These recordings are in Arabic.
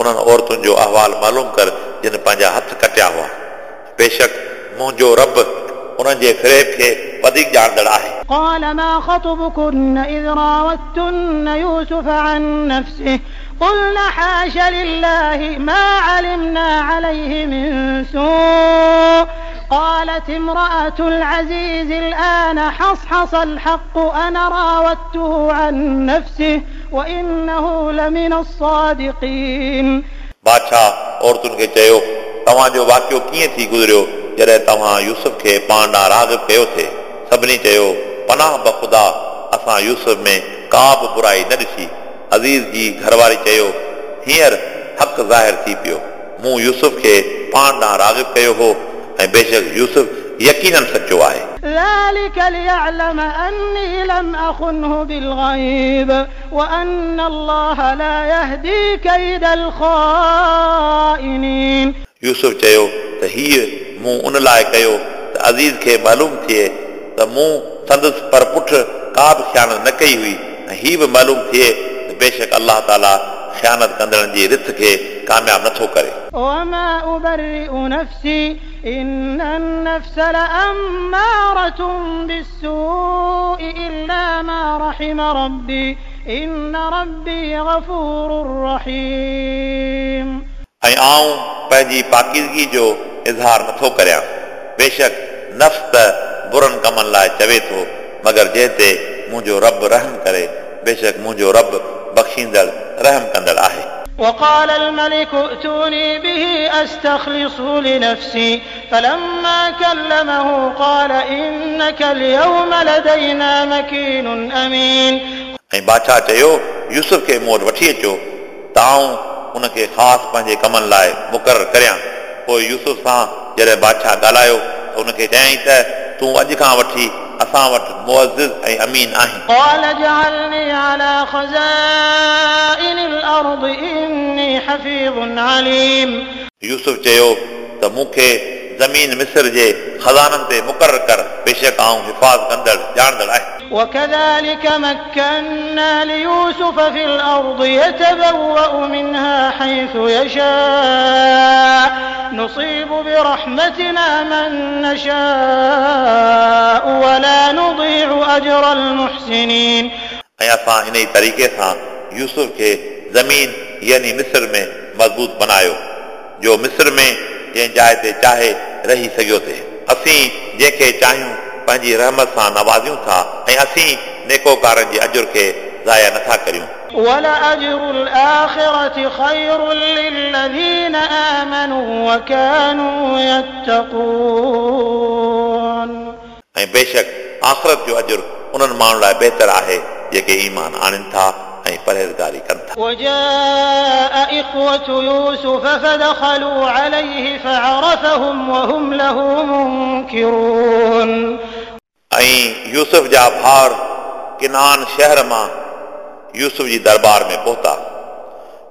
उन्हनि औरतुनि जो अहवाल मालूम कर जिन पंहिंजा हथ कटिया हुआ बेशक मुंहिंजो रब उन्हनि जे फिरेब खे वधीक ॼाणंदड़ आहे قال ما خطبكن إذ راوتن يوسف عن نفسه قلن حاش لله ما علمنا عليه من سوء قالت امرأة العزيز الآن حصحص الحق أنا راودته عن نفسه وإنه لمن الصادقين بادشاهه عورتن کي چيو توهان جو واقعو ڪيئن ٿي گذريو؟ جڏهن توهان يوسف کي پاڻ ڏانهن راڳ ڪيو ٿئي سڀني چيو پناهه بخدا اسان يوسف ۾ ڪا به برائي نه ڏسي. عزيز جي گهرواري چيو هينئر حق ظاهر ٿي پيو. مون يوسف کي پاڻ ڏانهن راڳ ڪيو هو ۽ بيشڪ يوسف يقيناً سچو آهي ذلك ليعلم أني لم أخنه بالغيب وأن الله لا يهدي كيد الخائنين यूसुफ चयो त हीअ मूं उन लाइ कयो त अज़ीज़ खे मालूम थिए त मूं संदसि पर पुठ का बि ख़्यानत न कई हुई ऐं हीअ बि मालूम थिए त बेशक अलाह ताला خیانت کندڑن جی رت کے کامیاب نہ تھو کرے وما ابرئ نفسي ان النفس لامارۃ بالسوء الا ما رحم ربي ان ربي غفور رحيم ۽ آئون پنهنجي پاڪيزگي جو اظهار نه ٿو ڪريان بيشڪ نفس ته برن ڪمن لاءِ چوي ٿو مگر جنهن تي منهنجو رب رحم ڪري بيشڪ منهنجو رب बख़्शींदड़ रहम कंदड़ आहे وقال الملك ائتوني به أستخلصه لنفسي فلما كلمه قال إنك اليوم لدينا مكين أمين ऐं बादशाह चयो यूसुफ खे मूं वटि वठी अचो त आऊं उनखे ख़ासि पंहिंजे कमनि लाइ मुक़ररु करियां पोइ यूसुफ सां जॾहिं बादशाह ॻाल्हायो त उनखे चयईं त तूं अॼु खां वठी اسان وٽ معزز ۽ أمين آهن قال اجعلني على خزائن الأرض إني حفيظ عليم. يوسف چيو ته مون کي زمين مصر جي خزانن تي مقرر ڪر بيشڪ آئون حفاظ ڪندڙ ڄاڻندڙ آهي. وكذلك مكنا ليوسف في الأرض يتبوأ منها حيث يشاء نصيب برحمتنا من نشاء ولا نضيع أجر المحسنين ऐं असां इन ई तरीक़े सां यूसुफ खे ज़मीन यानी मिस्र में मज़बूत बनायो जो मिस्र में जंहिं जाइ ते चाहे रही सघियो थिए असीं जंहिंखे चाहियूं पंहिंजी रहमत सां नवाज़ियूं था ऐं असीं नेकोकारनि जे अजुर खे ज़ाया नथा करियूं ولأجر الآخرة خير للذين آمنوا وكانوا يتقون ऐं बेशक आख़िरत जो अजुर उन्हनि माण्हुनि लाइ बहितर आहे जेके ईमान आणनि था ऐं परहेज़गारी कनि था وجاء إخوة يوسف فدخلوا عليه فعرفهم وهم له منكرون ऐं यूसुफ जा भाउर किनान शहर मां यूसुफ जी दरबार में पहुता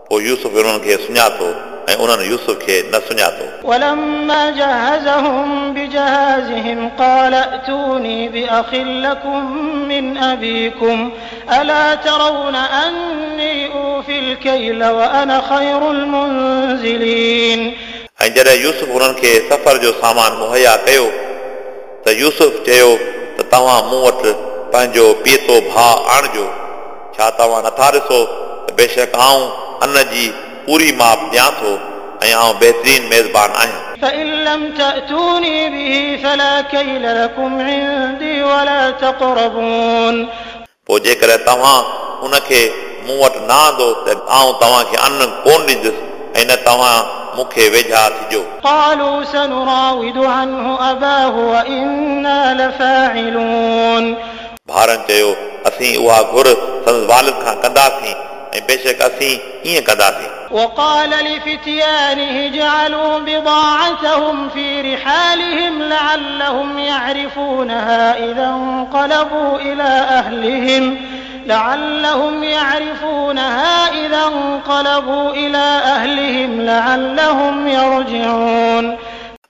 पोइ यूसुफ उन्हनि खे सुञातो ऐं उन्हनि यूसुफ खे न सुञातो ولما جهزهم بجهازهم قال ائتوني بأخ لكم من أبيكم ألا ترون أني أوفي الكيل وأنا خير المنزلين ऐं जॾहिं यूसुफ उन्हनि खे सफ़र जो सामान मुहैया कयो त यूसुफ चयो त तव्हां मूं वटि पंहिंजो पीतो भाउ आणिजो छा तव्हां नथा ॾिसो त बेशक आऊं अन जी पूरी माप ॾियां थो ऐं आऊं बहितरीन मेज़बान आहियां فإن لم تأتوني به فلا كيل لكم عندي ولا تقربون पोइ जेकॾहिं तव्हां उनखे मूं वटि न आंदो त आऊं तव्हांखे अन्न कोन ॾींदुसि ऐं न तव्हां मूंखे वेझा थिजो قالوا سنراود عنه أباه وإنا لفاعلون भारनि चयो असीं उहा घुर संदसि वालिद खां कंदासीं ऐं बेशक असीं ईअं कंदासीं وقال لفتيانه جعلوا بضاعتهم في رحالهم لعلهم يعرفونها إذا انقلبوا إلى أهلهم لعلهم يعرفونها إذا انقلبوا إلى أهلهم لعلهم يرجعون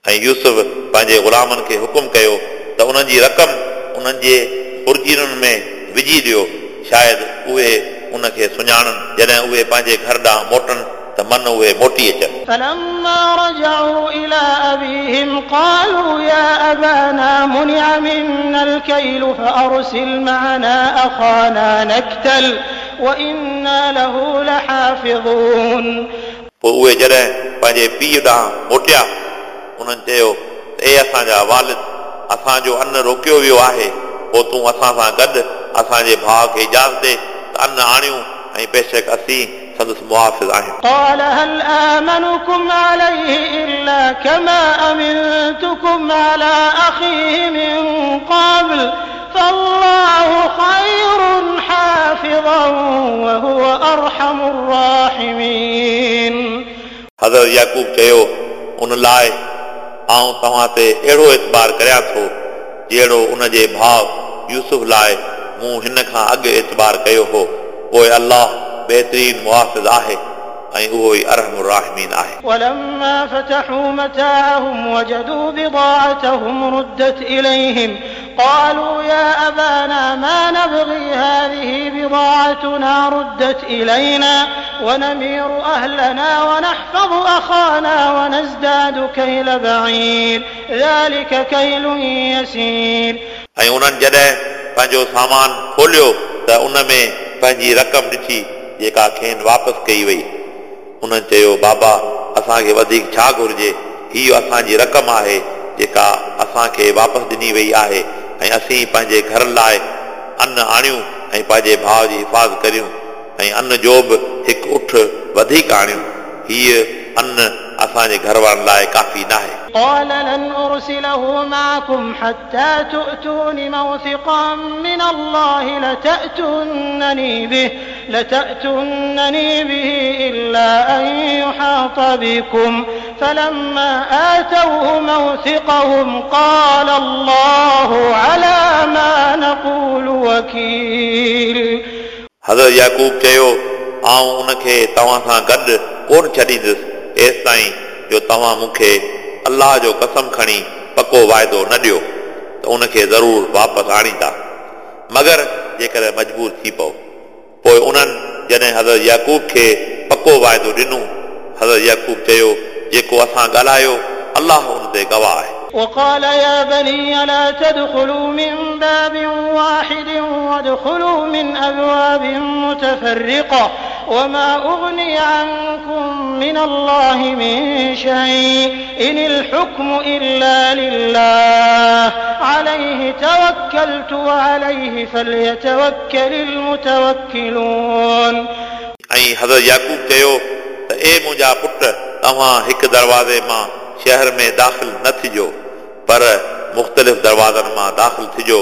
ऐं यूसुफ पंहिंजे ग़ुलामनि खे हुकुम कयो त उन्हनि जी रक़म उन्हनि जे पुरजीरुनि में विझी ॾियो शायदि उहे उनखे सुञाणनि जॾहिं उहे पंहिंजे घर ॾांहुं मोटनि त मन उहे मोटी अचनि فلما رجعوا إلى أبيهم قالوا يا أبانا منع منا الكيل فأرسل معنا أخانا نكتل وإنا له لحافظون पोइ उहे जॾहिं पंहिंजे पीउ ॾांहुं मोटिया उन्हनि चयो त ए असांजा वालिद असांजो अन रोकियो वियो आहे पोइ तूं असां सां गॾु असांजे भाउ खे इजाज़त ॾे त अन आणियूं ऐं बेशक असीं संदसि मुआफ़िज़ आहियूं قال هل آمنكم عليه إلا كما أمنتكم على أخيه من قبل فالله خير حافظا وهو أرحم الراحمين हज़रत याकूब चयो उन लाइ आउं तव्हां ते अहिड़ो एतबार करियां थो जहिड़ो उन जे भाउ यूसुफ लाइ मूं हिन खां अॻु एतबार कयो हो पोइ अलाह बहितरीन मुआफ़िज़ आहे ऐं उहो ई अरहम राहमीन आहे ولما فتحوا متاعهم وجدوا بضاعتهم ردت إليهم قالوا يا أبانا ما نبغي هذه بضاعتنا ردت إلينا ونمير أهلنا ونحفظ أخانا ونزداد كيل بعير ذلك كيل يسير ऐं उन्हनि जॾहिं پنهنجو سامان کوليو ته ان ۾ پنهنجي رقم ڏٺي جيڪا کين واپس ڪئي وئي. انهن چيو بابا اسان کي وڌيڪ ڇا گهرجي؟ هيءَ اسان جي رقم آهي جيڪا اسان کي واپس ڏني وئي آهي ۽ اسين پنهنجي گهر لاءِ ان آڻيون ۽ پنهنجي ڀاءُ جي حفاظت ڪريون ۽ ان جو به هڪ اٺ وڌيڪ آڻيون. هيءُ ان اسان گهر وارن لاءِ ڪافي نه قال لن أرسله معكم حتى تؤتون موثقا من الله لتأتونني به لتأتونني به إلا أن يحاط بكم. فلما آتوه موثقهم قال الله على ما نقول وكيل. حضرت يعقوب چيو آئون ان کي توهان سان گڏ ڪونه ڇڏيندس ايس تائين جو توهان مون کي الله جو قسم کڻي پڪو واعدو نه ڏيو ته ان کي ضرور واپس آڻيندا مگر جيڪڏهن مجبور ٿي پئو پوءِ انهن جڏهن حضرت يعقوب کي پڪو واعدو ڏنو حضرت يعقوب چيو جيڪو اسان ڳالهايو الله ان تي گواهه آهي وقال يا بني لا تدخلوا من باب واحد وادخلوا من أبواب متفرقة وما أغني عنكم من الله من شيء إن الحكم إلا لله عليه توكلت وعليه فليتوكل المتوكلون ऐं हज़रत याकूब चयो त ए मुंहिंजा पुट तव्हां हिकु दरवाज़े मां शहर में दाख़िल न थिजो پر مختلف دروازن مان داخل ٿجو.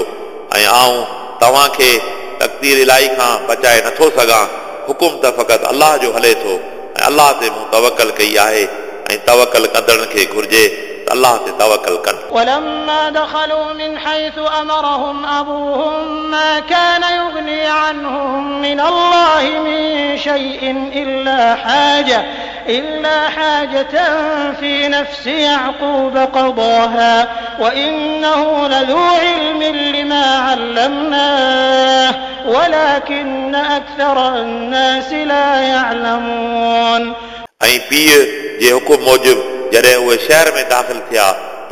۽ آئون توهان کي تقدير الاهي کان بچائي نٿو سگهان. حڪم ته فقط الله جو هلي ٿو. ۽ الله تي مون توڪل ڪئي آهي. ۽ توڪل ڪندڙن کي گهرجي الله تي توڪل ڪن ولما دخلوا من حيث أمرهم أبوهم ما كان يغني عنهم من الله من شيء إلا حاجة إلا حاجة في نفس يعقوب قضاها وإنه لذو علم لما علمناه ولكن أكثر الناس لا يعلمون. ۽ پيءُ جي حكم موجب जॾहिं उहे शहर में दाख़िल थिया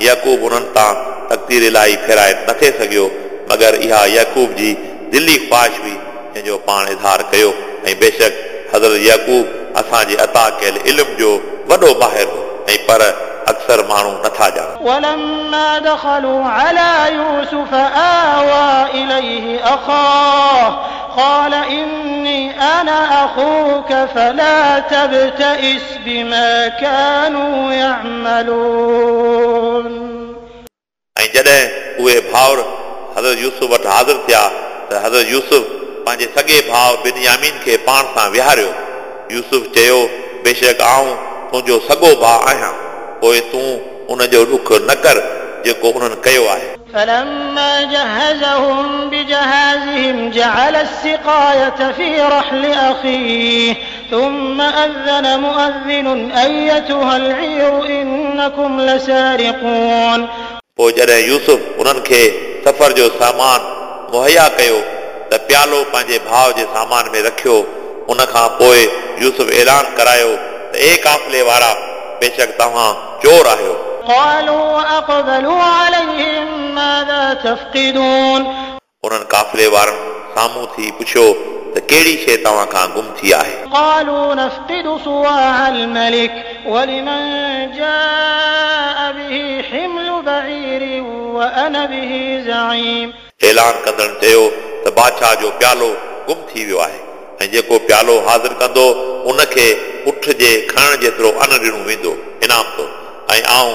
यकूब उन्हनि तां तक़दीर इलाही फेराए नथे सघियो मगर इहा यकूब जी दिली ख़्वाहिश हुई जंहिंजो पाण इज़हार कयो ऐं बेशक हज़रत यकूब असांजे अता कयल इल्म जो वॾो माहिर हो ऐं पर अक्सर माण्हू नथा ॼाणनि ولما دخلوا على يوسف آوى إليه أخاه قال إني أنا أخوك فلا تبتئس بما كانوا يعملون ऐं जॾहिं उहे भाउर हज़रत यूसुफ वटि हाज़िर थिया त हज़रत यूसुफ पंहिंजे सॻे भाउ बिनयामीन खे पाण सां विहारियो यूसुफ चयो बेशक आऊं तुंहिंजो सॻो भाउ आहियां पोइ तूं उन जो ॾुख न कर जेको उन्हनि कयो आहे فلما جهزهم بجهازهم جعل السقاية في رحل أخيه ثم أذن مؤذن أيتها العير إنكم لسارقون पोइ जॾहिं यूसुफ उन्हनि खे सफ़र जो सामान मुहैया कयो त प्यालो पंहिंजे भाउ जे सामान में रखियो उन खां पोइ यूसुफ ऐलान करायो त ए काफ़िले वारा बेशक तव्हां चोर आहियो قالوا وأقبلوا عليهم ماذا تفقدون उन्हनि काफ़िले वारनि साम्हूं थी पुछियो त कहिड़ी शइ तव्हां खां गुम थी आहे قالوا نفقد صواع الملك ولمن جاء به حمل بعير وأنا به زعيم ऐलान कंदड़ चयो त बादशाह जो प्यालो गुम थी वियो आहे ऐं जेको प्यालो हाज़िर कंदो उनखे उठ जे खणण जेतिरो अन ॾिनो वेंदो इनाम तो ऐं आऊं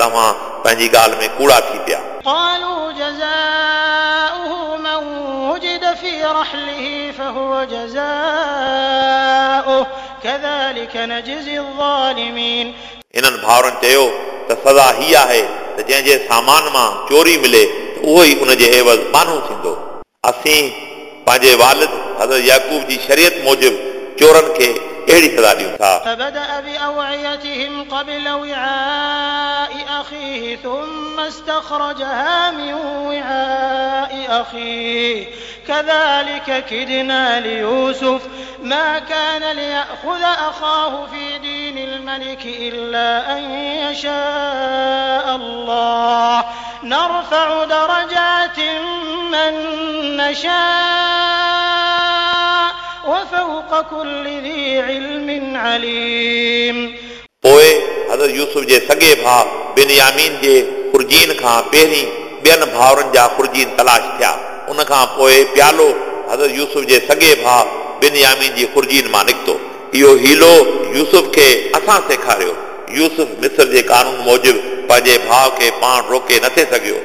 توهان پنهنجي ڳالهه ۾ ڪوڙا ٿي پيا. انهن ڀائرن چيو ته سزا هيءَ آهي ته جنهن جي سامان مان چوري ملي اهو ئي ان جي عيوض مانو ٿيندو. اسين پنهنجي والد حضرت يعقوب جي شريعت موجب چورن کي अहिड़ी सज़ा ॾियूं था فبدأ بأوعيتهم قبل وعاء أخيه ثم استخرجها من وعاء أخيه كذلك كدنا ليوسف ما كان ليأخذ أخاه في دين الملك إلا أن يشاء الله نرفع درجات من نشاء وفوق كل ذي علم عليم पोइ हज़रत यूसुफ जे सॻे भाउ बिन यामीन जे खुर्जीन खां पहिरीं ॿियनि भाउरनि जा खुर्जीन तलाश थिया उन खां पोइ प्यालो हज़रत यूसुफ जे सॻे भाउ बिन यामीन जी खुर्जीन मां निकितो इहो हीलो यूसुफ खे असां सेखारियो यूसुफ मिस्र जे कानून मूजिबि पंहिंजे भाउ खे पाण रोके नथे सघियो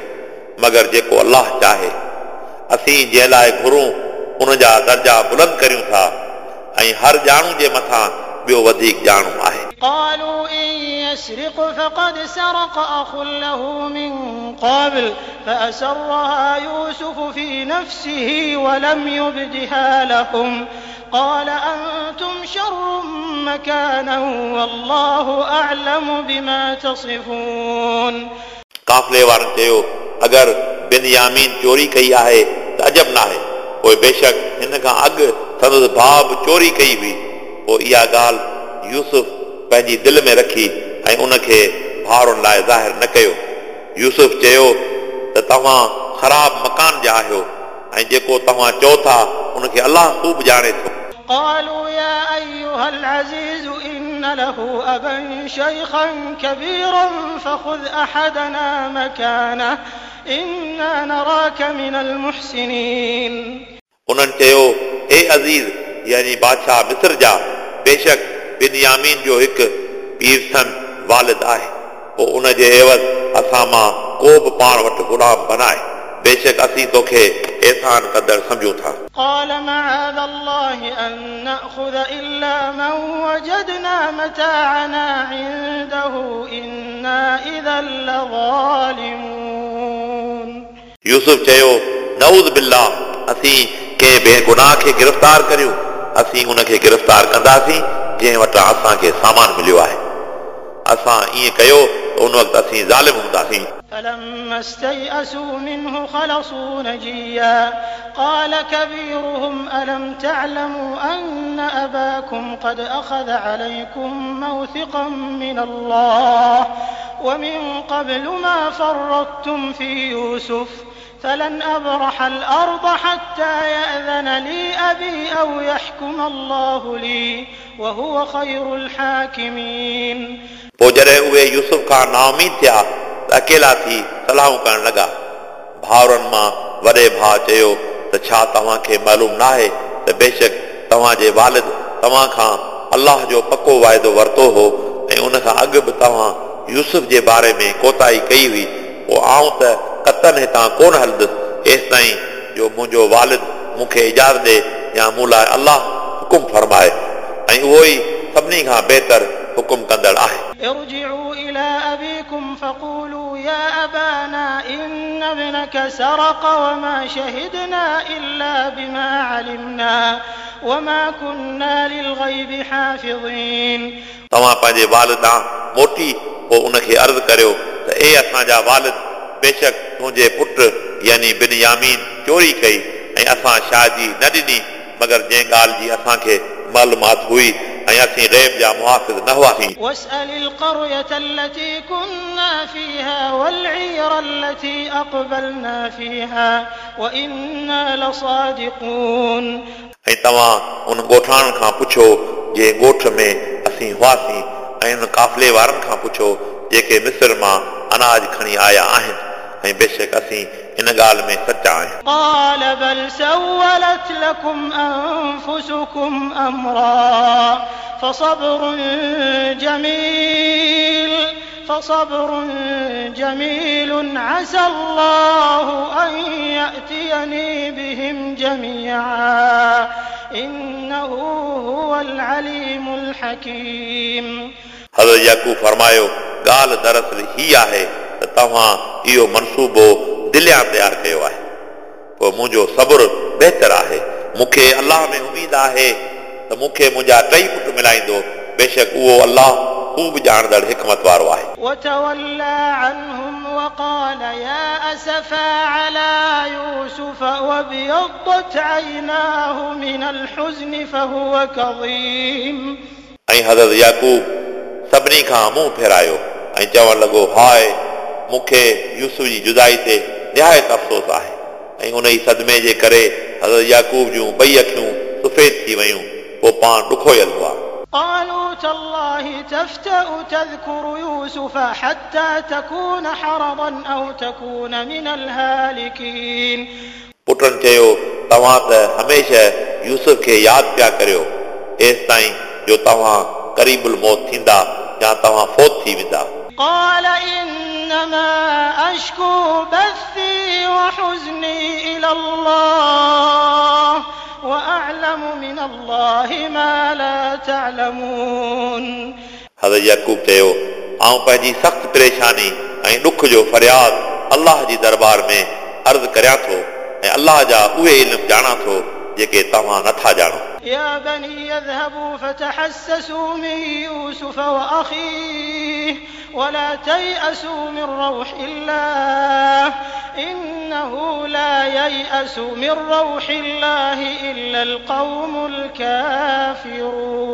मगर जेको अलाह चाहे असीं जंहिं लाइ घुरूं ان جا درجا بلند ڪريون ٿا ۽ هر ڄاڻو جي مٿان ٻيو وڌيڪ ڄاڻو آهي قالوا إن يسرق فقد سرق أخ له من قبل فأسرها يوسف في نفسه ولم يبدها لهم قال أنتم شر مكانا والله أعلم بما تصفون. قافلي وارن چيو اگر بنيامين چوري ڪئي آهي पोइ बेशक हिन खां अॻु संदसि भाउ बि चोरी कई हुई पोइ इहा ॻाल्हि यूसुफ पंहिंजी दिलि में रखी ऐं उनखे भाउरनि लाइ ज़ाहिर न कयो यूसुफ चयो त तव्हां ख़राब मकान जा आहियो ऐं जेको तव्हां चओ था उनखे अलाह ख़ूब ॼाणे थो قالوا يا أيها العزيز إن له أبا شيخا كبيرا فخذ أحدنا مكانه. إنا نراك من المحسنين. انهن چيو اي عزيز يعني بادشاهه مصر جا بيشڪ بنيامين جو هڪ پير سن والد آهي پوءِ ان جي عوض اسان مان ڪو به پاڻ وٽ غلام بڻاءِ۔ بيشڪ اسين توکي احسان قدر سمجهون ٿا۔ قال معاذ الله أن نأخذ إلا من وجدنا متاعنا عنده إنا إذا لظالمون. يوسف چيو نعوذ بالله اسين ڪنهن بے گناہ کي گرفتار ڪريو اسين ان کي گرفتار ڪنداسين جنهن وٽ اسان کي سامان مليو آهي اسان ائين ڪيو ان وقت اسين ظالم هونداسين فلما استيئسوا منه خلصوا نجيا قال كبيرهم ألم تعلموا أن أباكم قد أخذ عليكم موثقا من الله ومن قبل ما فرطتم في يوسف فلن أبرح الأرض حتى يأذن لي أبي أو يحكم الله لي وهو خير الحاكمين पोइ जॾहिं उहे यूसुफ खां नाउमीद थिया ته اڪيلا ٿي صلاحون ڪرڻ لڳا. ڀائرن مان وڏي ڀاءُ چيو ته ڇا توهان کي معلوم نه آهي ته بيشڪ توهان جي والد توهان کان الله جو پڪو واعدو ورتو هو ۽ ان کان اڳ به توهان يوسف جي باري ۾ ڪوتاهي ڪئي هئي. پوءِ آئون ته قطعن هتان ڪونه هلندس. ايستائين جو منهنجو والد مون کي اجازت ڏي يا مون لاءِ الله حڪم فرمائي. ۽ اهو ئي سڀني کان بهتر हुकुम कंदड़ आहे ارجعوا إلى أبيكم فقولوا يا أبانا إن ابنك سرق وما شهدنا إلا بما علمنا وما كنا للغيب حافظين तव्हां पंहिंजे वालिद ॾांहुं मोटी पोइ उनखे अर्ज़ु करियो त ए असांजा वालिद बेशक तुंहिंजे पुट यानी बिन यामीन चोरी कई ऐं असां शादी न ॾिनी मगर जंहिं ॻाल्हि जी असांखे मालूमात हुई ऐं असीं रैब जा मुहाफ़िज़ न हुआसीं واسأل القرية التي كنا فيها والعير التي أقبلنا فيها وإنا لصادقون ऐं तव्हां उन ॻोठाणनि खां पुछो जंहिं ॻोठ में असीं हुआसीं ऐं उन काफ़िले वारनि खां पुछो जेके मिस्र मां अनाज खणी आया आहिनि ऐं बेशक असीं इन ॻाल्हि में सचा आहियूं قال بل سولت لكم أنفسكم أمرا فصبر جميل فصبر جميل عسى الله أن يأتيني بهم جميعا إنه هو العليم الحكيم हज़रत याकूब फरमायो ॻाल्हि दरअसल ही आहे त तव्हां इहो मनसूबो दिलियां तयारु कयो आहे पोइ मुंहिंजो सब्र बहितर आहे मूंखे अलाह में उमेद आहे त मूंखे मुंहिंजा टई पुट मिलाईंदो बेशक उहो अलाह ख़ूब ॼाणंदड़ हिकमत वारो आहे وتولى عنهم وقال يا أسفا على يوسف وابيضت عيناه من الحزن فهو كظيم ऐं हज़रत याकूब सभिनी खां मुंहुं फेरायो ऐं चवणु लॻो हाय मूंखे यूसुफ जी जुदाई ते निहायत अफ़सोस आहे ऐं उन ई सदमे जे करे हज़रत याकूब जूं ॿई अखियूं सफ़ेद थी वयूं पोइ पाण ॾुखोयल हुआ قالوا تالله تفتأ تذكر يوسف حتى تكون حرضا أو تكون من الهالكين पुटनि चयो तव्हां त हमेशह यूसुफ खे यादि पिया करियो एसि ताईं जो तव्हां क़रीबुल मौत थींदा या तव्हां फोत थी वेंदा قال إنما أشكو بثي وحزني إلى الله وأعلم من الله ما لا تعلمون. حضرت يعقوب چيو آئون پنهنجي سخت پريشاني ۽ ڏک جو فرياد الله جي دربار ۾ عرض ڪريان ٿو ۽ الله جا اهي علم ڄاڻا ٿو۔ जेके तव्हां नथा ॼाणो يا بني يذهبوا فتحسسوا من يوسف وأخيه ولا تيأسوا من روح الله إنه لا ييأس من روح الله إلا القوم الكافرون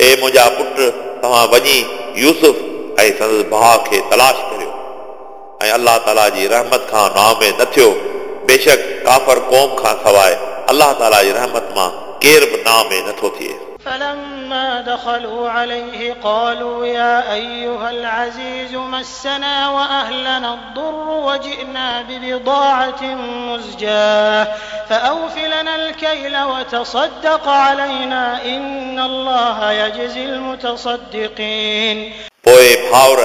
ए मुंहिंजा पुट तव्हां वञी यूसुफ ऐं संदसि भाउ खे तलाश करियो ऐं अलाह ताला जी रहमत खां नाउमेद न थियो बेशक काफ़र क़ौम खां सवाइ अलाह ताला जी रहमत मां केर बि नाउमेद नथो थिए فلما دخلوا عليه قالوا يا أيها العزيز مسنا وأهلنا الضر وجئنا ببضاعة مزجاة فأوف لنا الكيل وتصدق علينا إن الله يجزي المتصدقين पोइ भाउर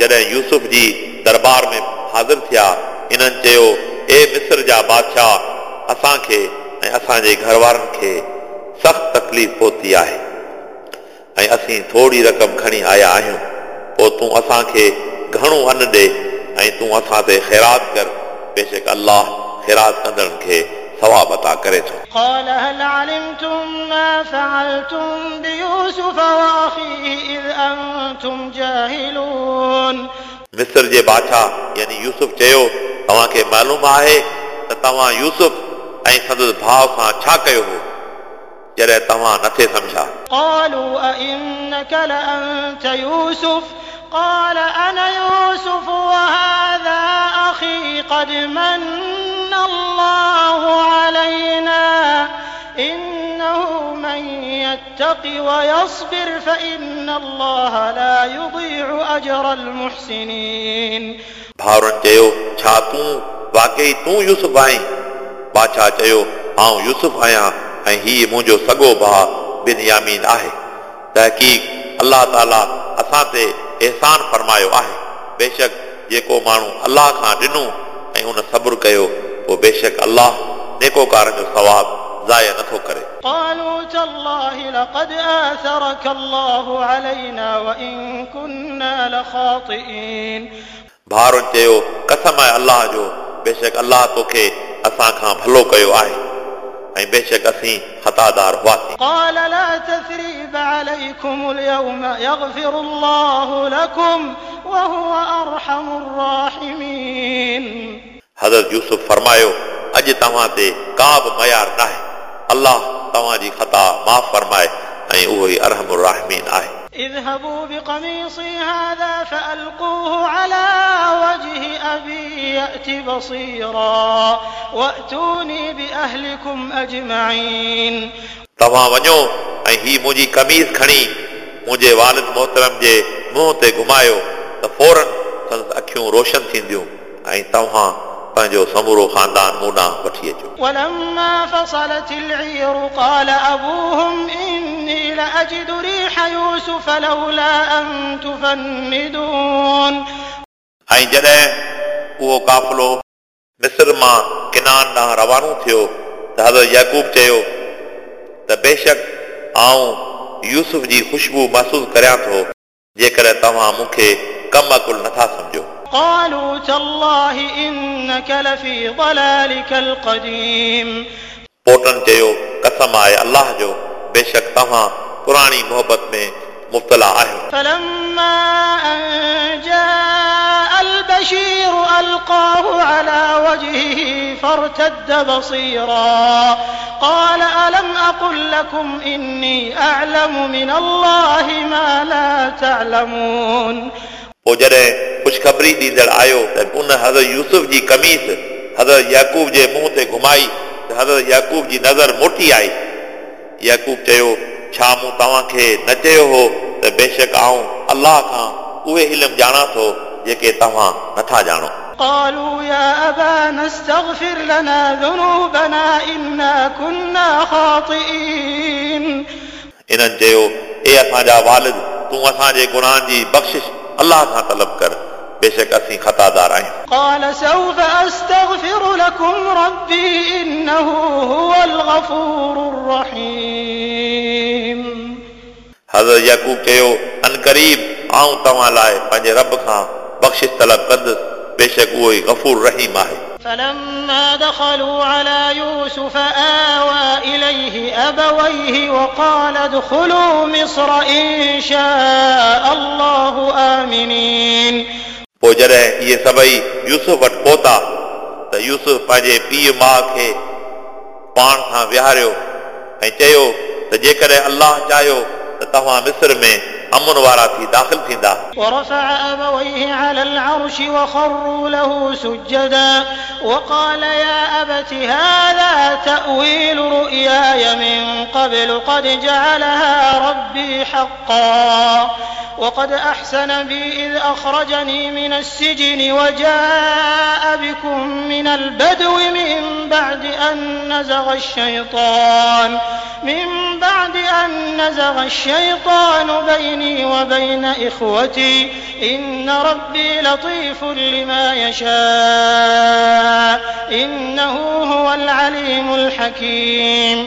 जॾहिं यूसुफ जी दरबार में हाज़िर थिया इन्हनि चयो ए मिस्र जा बादशाह असांखे ऐं असांजे घर वारनि खे सख़्त तकलीफ़ पहुती आहे ऐं असीं थोरी रक़म खणी आया आहियूं पोइ तूं असांखे घणो अनु ॾे ऐं तूं असां ते ख़ैरात कर बेशक अलाह ख़ैरात कंदड़नि खे सवाब अता करे थो قال هل علمتم ما فعلتم بيوسف وأخيه إذ أنتم جاهلون मिस्र जे बादशाह यानी यूसुफ चयो तव्हांखे मालूम आहे त तव्हां यूसुफ ऐं संदसि भाउ सां छा कयो हो जॾहिं तव्हां नथे सम्झा قالوا أئنك لأنت يوسف قال أنا يوسف وهذا أخي قد من الله علينا إنه من يتق ويصبر فإن الله لا يضيع أجر المحسنين भाउरनि चयो छा तूं वाकई तूं यूसुफ आहीं बादशाह चयो आउं यूसुफ आहियां ऐं हीउ मुंहिंजो सॻो भाउ बिन यामीन आहे तहक़ीक़ अलाह ताला असां ते अहसान फरमायो आहे बेशक जेको माण्हू अलाह खां ॾिनो ऐं उन सब्र कयो पोइ बेशक अलाह नेकोकारनि जो सवाबु ज़ाया नथो करे قالوا تالله لقد آثرك الله علينا وإن كنا لخاطئين भाउरनि चयो कसम आहे अलाह जो बेशक अलाह तोखे असां खां भलो कयो आहे ऐं बेशक असीं ख़तादार हुआसीं قال لا تثريب عليكم اليوم يغفر الله لكم وهو أرحم الراحمين हज़रत यूसुफ फरमायो अॼु तव्हां ते का बि मयार नाहे अलाह तव्हांजी ख़ता माफ़ फरमाए ऐं उहो ई अरहम राहमीन आहे اذهبوا بقميصي هذا فألقوه على وجه أبي يأت بصيرا وأتوني بأهلكم أجمعين तव्हां वञो ऐं ही मुंहिंजी कमीज़ खणी मुंहिंजे वालिद मोहतरम जे मुंहं ते घुमायो त फौरन संदसि अखियूं रोशन थींदियूं ऐं तव्हां पंहिंजो समूरो ख़ानदान मूं ॾांहुं वठी अचो ولما فصلت العير قال أبوهم إني لأجد ريح يوسف لولا أن تفندون ऐं जॾहिं उहो काफ़िलो मिस्र मां किनान ॾांहुं रवानो थियो त हज़रत यकूब चयो त बेशक आऊं यूसुफ जी ख़ुशबू महसूसु करियां थो जेकॾहिं तव्हां मूंखे कम अकुल नथा सम्झो قالوا تالله إنك لفي ضلالك القديم पोटनि चयो कसम आहे अलाह जो बेशक तव्हां पुराणी मोहबत में मुब्तला आहियो فلما أن جاء البشير ألقاه على وجهه فارتد بصيرا قال ألم أقل لكم إني أعلم من الله ما لا تعلمون पोइ जॾहिं ख़ुशख़बरी ॾींदड़ आयो त उन हज़रत यूसुफ जी कमीस हज़रत याकूब जे मुंहं ते घुमाई त हज़रत याकूब जी नज़र मोटी आई याकूब चयो छा मूं तव्हांखे न चयो हो त बेशक आऊं अलाह खां उहे इल्म ॼाणा थो जेके तव्हां नथा ॼाणो قالوا يا أبانا استغفر لنا ذنوبنا إنا كنا خاطئين इन्हनि चयो ए असांजा वालिद तूं असांजे गुनाहनि जी बख़्शिश अलाह खां तलब कर बेशक असीं ख़तादार आहियूं قال سوف أستغفر لكم ربي إنه هو الغفور الرحيم हज़रत याकूब चयो अन क़रीब आऊं तव्हां लाइ पंहिंजे रब खां बख़्शिश तलब कंदुसि बेशक उहो ई गफ़ूर रहीम आहे فلما دخلوا على يوسف آوى إليه أبويه وقال ادخلوا مصر إن شاء الله آمنين पोइ जॾहिं اهي سڀئي يوسف وٽ پهتا ته يوسف پنهنجي پيءُ ماءُ کي پاڻ سان ويهاريو ۽ چيو ته جيڪڏهن الله چاهيو ته توهان مسر ۾ أمن وارا تھی داخل ٿيندا ورفع أبويه على العرش وخروا له سجدا وقال يا أبت هذا تأويل رؤياي من قبل قد جعلها ربي حقا وقد أحسن بي إذ أخرجني من السجن وجاء بكم من البدو من بعد أن نزغ الشيطان من بعد أن نزغ الشيطان بيني وبين إخوتي إن ربي لطيف لما يشاء إنه هو العليم الحكيم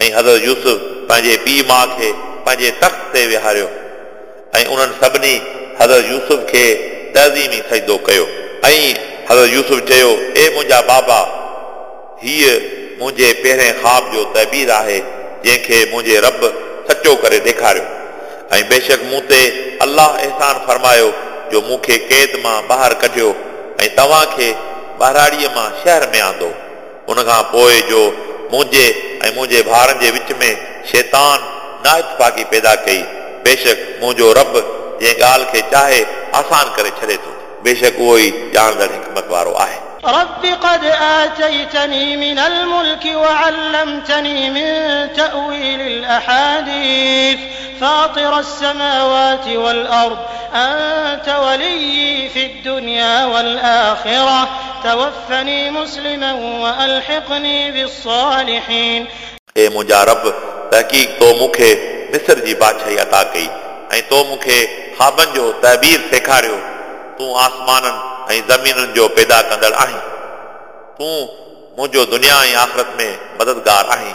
ऐं हज़रत यूसुफ पंहिंजे पीउ माउ खे पंहिंजे तख़्त ते विहारियो ऐं उन्हनि सभिनी हज़रत यूसुफ खे तज़ीमी सजदो कयो ऐं हज़रत यूसुफ चयो ए मुंहिंजा बाबा हीअ मुंहिंजे पहिरें ख़्वाब जो तहबीर आहे जंहिंखे मुंहिंजे रब सचो करे ॾेखारियो ۽ بيشڪ مون تي الله احسان فرمايو جو مون کي قيد مان ٻاهر ڪڍيو ۽ توهان کي ٻارهاڙيءَ مان شهر ۾ آندو. ان کان پوءِ جو منهنجي ۽ منهنجي ڀائرن جي وچ ۾ شيطان نائتفاقي پيدا ڪئي. بيشڪ منهنجو رب جنهن ڳالهه کي چاهي آسان ڪري ڇڏي ٿو बेशक उहो ई ॼाणंदड़ हिकमत वारो आहे رب قد آتيتني من الملك وعلمتني من تأويل الأحاديث فاطر السماوات والأرض أنت ولي في الدنيا والآخرة توفني مسلما وألحقني بالصالحين اے मुंहिंजा रब तहक़ीक़ तो मूंखे मिस्र जी बादशाही अता कई ऐं तो मूंखे ख़्वाबनि जो तहबीर सेखारियो तूं आसमाननि ऐं ज़मीनुनि जो पैदा कंदड़ आहीं तूं मुंहिंजो दुनिया ऐं आख़िरत में मददगार आहीं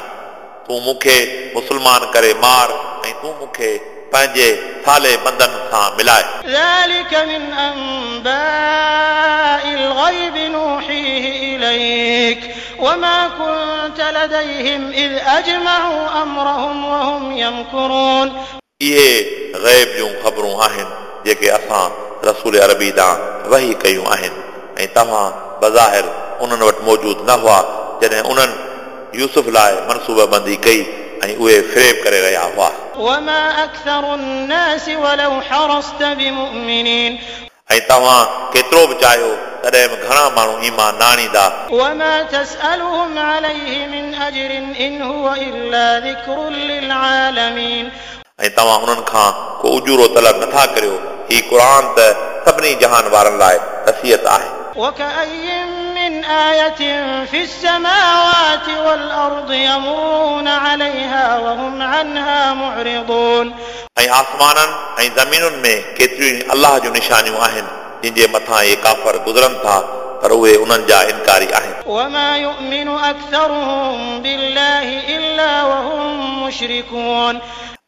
तूं मूंखे मुस्लमान करे मार ऐं तूं मूंखे पंहिंजे साले बंदन सां मिलाए ذلك من أنباء الغيب نوحيه إليك وما كنت لديهم إذ أجمعوا أمرهم وهم يمكرون इहे ग़ैब जूं ख़बरूं आहिनि जेके असां रसूल अरबी ॾांहुं वही कयूं आहिनि ऐं तव्हां बज़ाहिर उन्हनि वटि मौजूदु न हुआ जॾहिं उन्हनि यूसुफ लाइ मनसूबबंदी कई ऐं उहे फ्रेब करे रहिया हुआ ऐं तव्हां केतिरो बि चाहियो तॾहिं बि घणा माण्हू ईमान न आणींदा ऐं तव्हां उन्हनि खां को उजूरो तलब नथा करियो ही क़ुर त सभिनी जहान वारनि लाइ नसीहत आहे وكأي من آية في السماوات والأرض يمرون عليها وهم عنها معرضون ऐं आसमाननि ऐं ज़मीनुनि में केतिरियूं ई अलाह जूं निशानियूं आहिनि जिन जे मथां इहे काफ़र गुज़रनि था पर उहे उन्हनि जा इनकारी आहिनि وما يؤمن أكثرهم بالله إلا وهم مشركون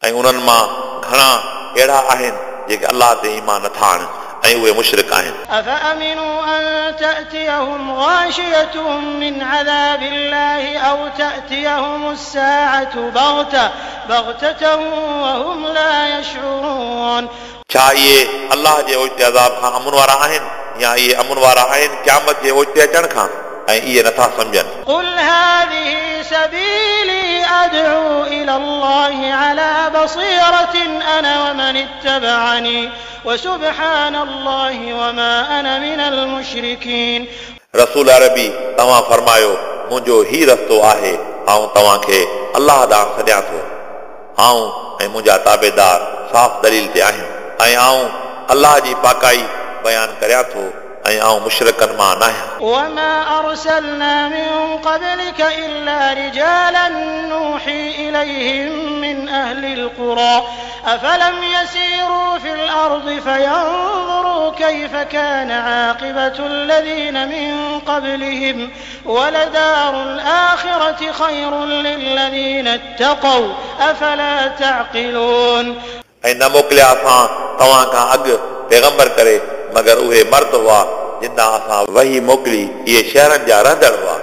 ऐं उन्हनि मां घणा अहिड़ा आहिनि जेके अलाह ते ईमान नथा आणनि ऐं उहे मुशरिक आहिनि أفأمنوا أن تأتيهم غاشية من عذاب الله أو تأتيهم الساعة بغتة بغتة وهم لا يشعرون छा इहे अलाह जे ओचिते अज़ाब खां अमुन वारा आहिनि या इहे अमुन वारा आहिनि क़यामत जे ओचिते अचण खां ऐं इहे नथा सम्झनि قل هذه سبيلي أدعو إلى الله على بصيرة أنا ومن اتبعني وسبحان الله وما أنا من المشركين रसूल अरबी तव्हां फरमायो मुंहिंजो ही रस्तो आहे ऐं तव्हांखे अलाह ॾांहुं सॾियां थो आऊं ऐं मुंहिंजा ताबेदार साफ़ दलील ते आहिनि ऐं आऊं अलाह जी पाकाई बयानु करियां थो ऐं आऊं मुशरकनि मां न आहियां وما أرسلنا من قبلك إلا رجالا نوحي إليهم من أهل القرى أفلم يسيروا في الأرض فينظروا كيف كان عاقبة الذين من قبلهم ولدار الآخرة خير للذين اتقوا أفلا تعقلون ऐं न मोकिलिया असां तव्हां खां अॻु पैगंबर करे मगर उहे मर्द हुआ जिन ॾांहुं असां वही मोकिली इहे शहरनि जा रहंदड़ हुआ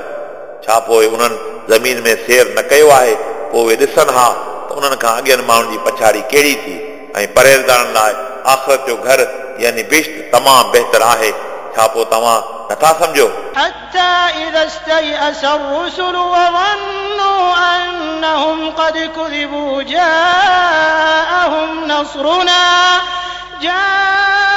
छा पोइ उन्हनि ज़मीन में सेर न कयो आहे पोइ उहे ॾिसनि हा त उन्हनि खां अॻियनि माण्हुनि जी पछाड़ी कहिड़ी थी ऐं परहेज़गारनि लाइ आख़िरत जो घर यानी बिश्त तमामु बहितर आहे छा पोइ तव्हां नथा सम्झो حتى إذا استيأس الرسل وظنوا أنهم قد كذبوا جاءهم نصرنا جاءهم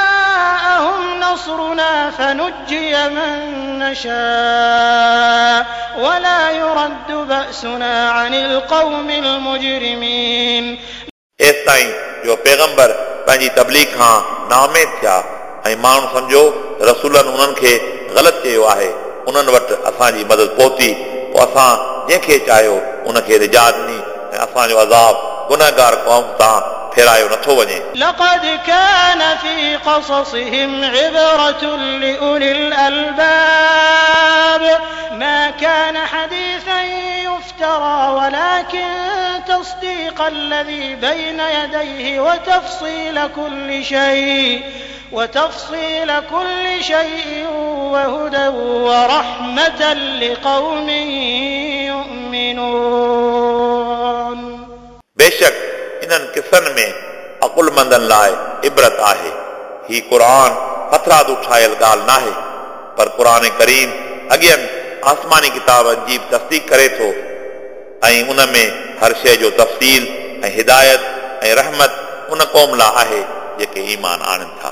نصرنا فنجي من نشاء ولا يرد بأسنا عن القوم المجرمين एसि ताईं जो पैगंबर पंहिंजी तबलीग खां नाउमेद थिया ऐं माण्हू सम्झो रसूलनि उन्हनि खे ग़लति चयो आहे उन्हनि वटि असांजी मदद पहुती पोइ असां जंहिंखे चाहियो उनखे रिजात ॾिनी ऐं असांजो अज़ाब गुनहगार क़ौम तां پھیرايو نتو وني لقد كان في قصصهم عبرة لأولي الألباب. ما كان حديثا يفترى ولكن تصديق الذي بين يديه وتفصيل كل شيء وتفصيل كل شيء وهدى ورحمة لقوم يؤمنون. بشك انهن ڪسن ۾ اڪلمندن لاءِ ابرت آهي هي قر هٿرادو ٺاهيل ڳالهه ناهي پر قر ڪريم اڳين آسماني ڪتابن جي تصديق ڪري ٿو ۽ ان ۾ هر شيءِ جو تفصيل ۽ هدايت ۽ رحمت ان قوم لاءِ آهي جيڪي ايمان آڻن ٿا